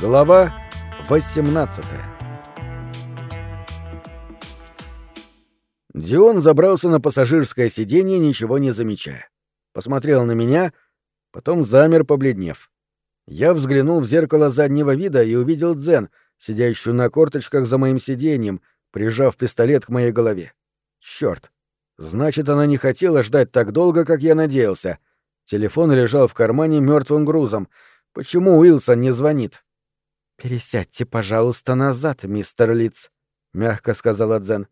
Глава 18 Дион забрался на пассажирское сиденье, ничего не замечая. Посмотрел на меня, потом замер, побледнев. Я взглянул в зеркало заднего вида и увидел Дзен, сидящую на корточках за моим сиденьем, прижав пистолет к моей голове. Черт! Значит, она не хотела ждать так долго, как я надеялся. Телефон лежал в кармане мертвым грузом. Почему Уилсон не звонит? «Пересядьте, пожалуйста, назад, мистер Литц», — мягко сказала Дзен.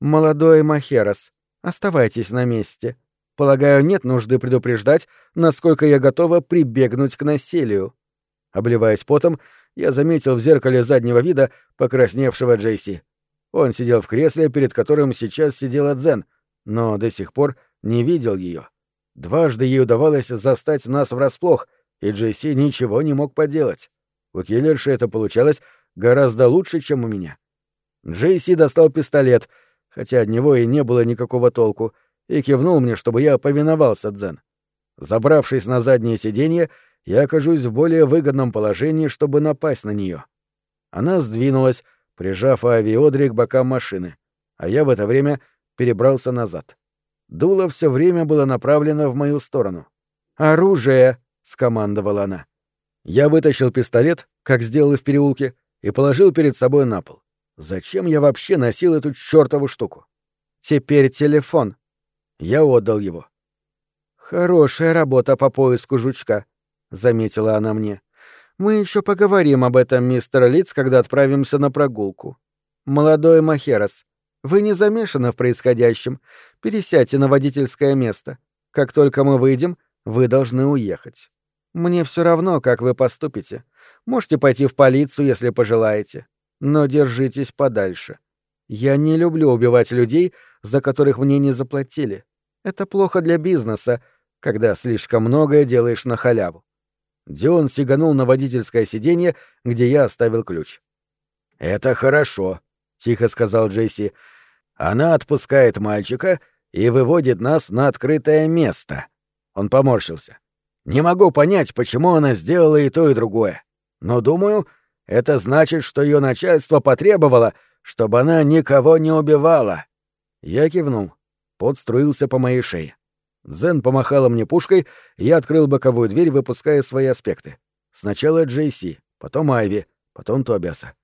«Молодой Махерос, оставайтесь на месте. Полагаю, нет нужды предупреждать, насколько я готова прибегнуть к насилию». Обливаясь потом, я заметил в зеркале заднего вида покрасневшего Джейси. Он сидел в кресле, перед которым сейчас сидела Дзен, но до сих пор не видел ее. Дважды ей удавалось застать нас врасплох, и Джейси ничего не мог поделать. У киллерши это получалось гораздо лучше, чем у меня. Джейси достал пистолет, хотя от него и не было никакого толку, и кивнул мне, чтобы я повиновался Дзен. Забравшись на заднее сиденье, я окажусь в более выгодном положении, чтобы напасть на нее. Она сдвинулась, прижав Ави Одри к бокам машины, а я в это время перебрался назад. Дуло все время было направлено в мою сторону. «Оружие!» — скомандовала она. Я вытащил пистолет, как сделал и в переулке, и положил перед собой на пол. Зачем я вообще носил эту чёртову штуку? Теперь телефон. Я отдал его. Хорошая работа по поиску жучка, заметила она мне. Мы еще поговорим об этом, мистер Лиц, когда отправимся на прогулку. Молодой Махерос, вы не замешаны в происходящем. Пересядьте на водительское место. Как только мы выйдем, вы должны уехать. Мне все равно, как вы поступите. Можете пойти в полицию, если пожелаете. Но держитесь подальше. Я не люблю убивать людей, за которых мне не заплатили. Это плохо для бизнеса, когда слишком многое делаешь на халяву. Дион сиганул на водительское сиденье, где я оставил ключ. «Это хорошо», — тихо сказал Джейси. «Она отпускает мальчика и выводит нас на открытое место». Он поморщился. Не могу понять, почему она сделала и то, и другое. Но думаю, это значит, что ее начальство потребовало, чтобы она никого не убивала. Я кивнул. Пот струился по моей шее. Зен помахала мне пушкой, и я открыл боковую дверь, выпуская свои аспекты. Сначала Джейси, потом Айви, потом Тобиаса.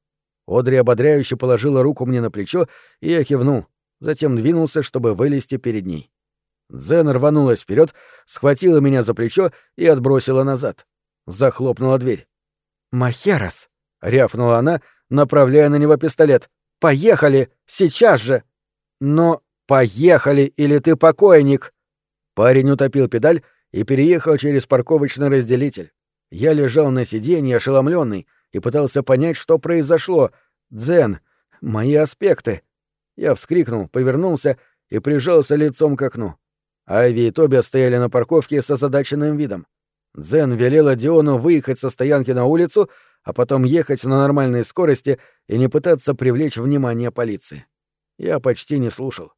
Одри ободряюще положила руку мне на плечо, и я кивнул, затем двинулся, чтобы вылезти перед ней. Дзен рванулась вперед, схватила меня за плечо и отбросила назад. Захлопнула дверь. «Махерас!» — рявкнула она, направляя на него пистолет. «Поехали! Сейчас же!» «Но поехали, или ты покойник!» Парень утопил педаль и переехал через парковочный разделитель. Я лежал на сиденье, ошеломленный, и пытался понять, что произошло. «Дзен! Мои аспекты!» Я вскрикнул, повернулся и прижался лицом к окну. Айви и Тоби стояли на парковке с озадаченным видом. Дзен велела Диону выехать со стоянки на улицу, а потом ехать на нормальной скорости и не пытаться привлечь внимание полиции. Я почти не слушал.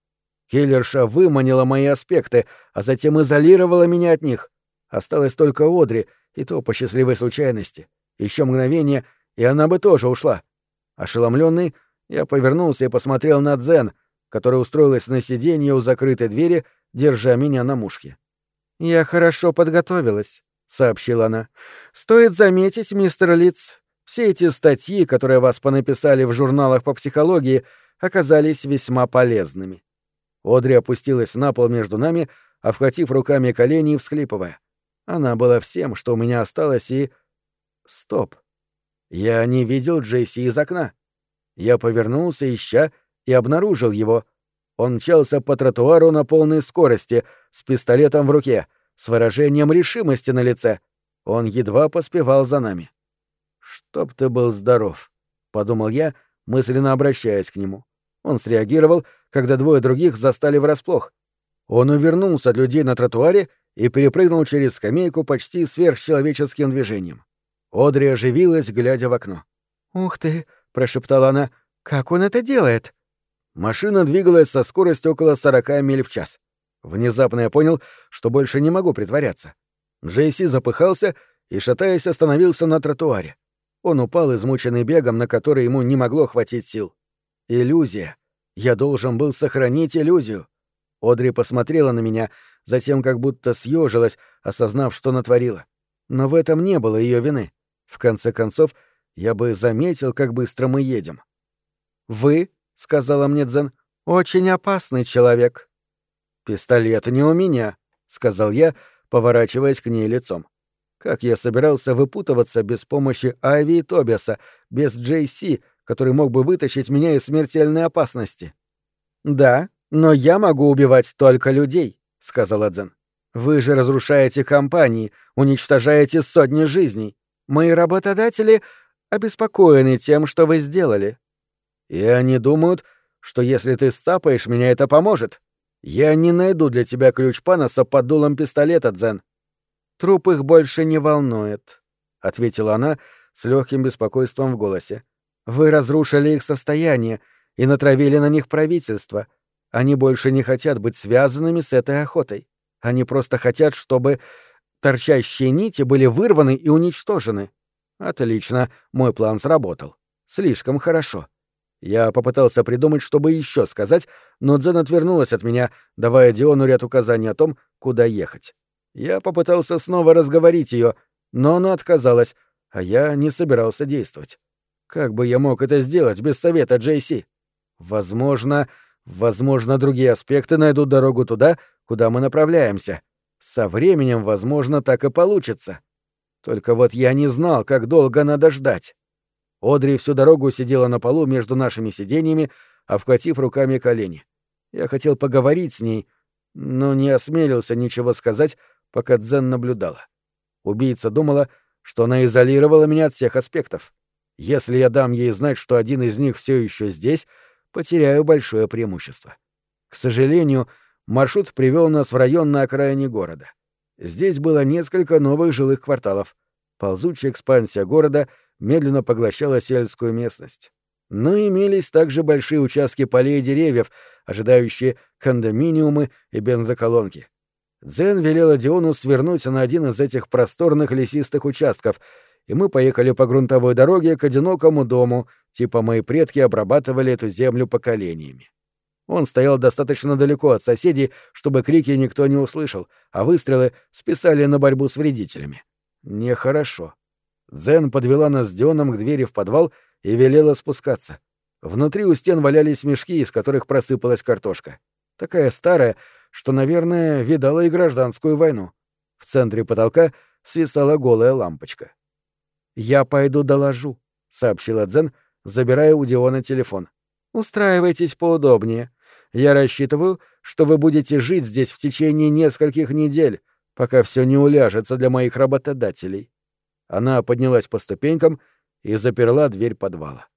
Киллерша выманила мои аспекты, а затем изолировала меня от них. Осталось только Одри, и то по счастливой случайности. Еще мгновение, и она бы тоже ушла. Ошеломленный, я повернулся и посмотрел на Дзен, которая устроилась на сиденье у закрытой двери держа меня на мушке. «Я хорошо подготовилась», — сообщила она. «Стоит заметить, мистер Литц, все эти статьи, которые вас понаписали в журналах по психологии, оказались весьма полезными». Одри опустилась на пол между нами, обхватив руками колени и всхлипывая. Она была всем, что у меня осталось, и... Стоп. Я не видел Джейси из окна. Я повернулся, ища, и обнаружил его — он мчался по тротуару на полной скорости, с пистолетом в руке, с выражением решимости на лице. Он едва поспевал за нами. «Чтоб ты был здоров», — подумал я, мысленно обращаясь к нему. Он среагировал, когда двое других застали врасплох. Он увернулся от людей на тротуаре и перепрыгнул через скамейку почти сверхчеловеческим движением. Одри оживилась, глядя в окно. «Ух ты!» — прошептала она. «Как он это делает?» Машина двигалась со скоростью около 40 миль в час. Внезапно я понял, что больше не могу притворяться. Джейси запыхался и, шатаясь, остановился на тротуаре. Он упал, измученный бегом, на который ему не могло хватить сил. Иллюзия. Я должен был сохранить иллюзию. Одри посмотрела на меня, затем как будто съежилась, осознав, что натворила. Но в этом не было ее вины. В конце концов, я бы заметил, как быстро мы едем. «Вы», — сказала мне Дзен, — «очень опасный человек». «Пистолет не у меня», — сказал я, поворачиваясь к ней лицом. Как я собирался выпутываться без помощи Айви и Тобиаса, без Джей Си, который мог бы вытащить меня из смертельной опасности? «Да, но я могу убивать только людей», — сказал Дзен. «Вы же разрушаете компании, уничтожаете сотни жизней. Мои работодатели обеспокоены тем, что вы сделали». «И они думают, что если ты сцапаешь меня, это поможет. Я не найду для тебя ключ Паноса под дулом пистолета, Дзен». «Труп их больше не волнует», — ответила она с легким беспокойством в голосе. «Вы разрушили их состояние и натравили на них правительство. Они больше не хотят быть связанными с этой охотой. Они просто хотят, чтобы торчащие нити были вырваны и уничтожены. Отлично, мой план сработал. Слишком хорошо. Я попытался придумать, чтобы еще сказать, но Дзен отвернулась от меня, давая Диону ряд указаний о том, куда ехать. Я попытался снова разговорить ее, но она отказалась, а я не собирался действовать. Как бы я мог это сделать без совета Джейси? Возможно, возможно, другие аспекты найдут дорогу туда, куда мы направляемся. Со временем, возможно, так и получится. Только вот я не знал, как долго надо ждать. Одри всю дорогу сидела на полу между нашими сиденьями, обхватив руками колени. Я хотел поговорить с ней, но не осмелился ничего сказать, пока Дзен наблюдала. Убийца думала, что она изолировала меня от всех аспектов. Если я дам ей знать, что один из них все еще здесь, потеряю большое преимущество. К сожалению, маршрут привел нас в район на окраине города. Здесь было несколько новых жилых кварталов. Ползучая экспансия города медленно поглощала сельскую местность. Но имелись также большие участки полей и деревьев, ожидающие кондоминиумы и бензоколонки. Дзен велела Диону свернуть на один из этих просторных лесистых участков, и мы поехали по грунтовой дороге к одинокому дому, типа мои предки обрабатывали эту землю поколениями. Он стоял достаточно далеко от соседей, чтобы крики никто не услышал, а выстрелы списали на борьбу с вредителями. Нехорошо. Дзен подвела нас с Дионом к двери в подвал и велела спускаться. Внутри у стен валялись мешки, из которых просыпалась картошка. Такая старая, что, наверное, видала и гражданскую войну. В центре потолка свисала голая лампочка. «Я пойду доложу», — сообщила Дзен, забирая у Диона телефон. «Устраивайтесь поудобнее. Я рассчитываю, что вы будете жить здесь в течение нескольких недель, пока все не уляжется для моих работодателей». Она поднялась по ступенькам и заперла дверь подвала.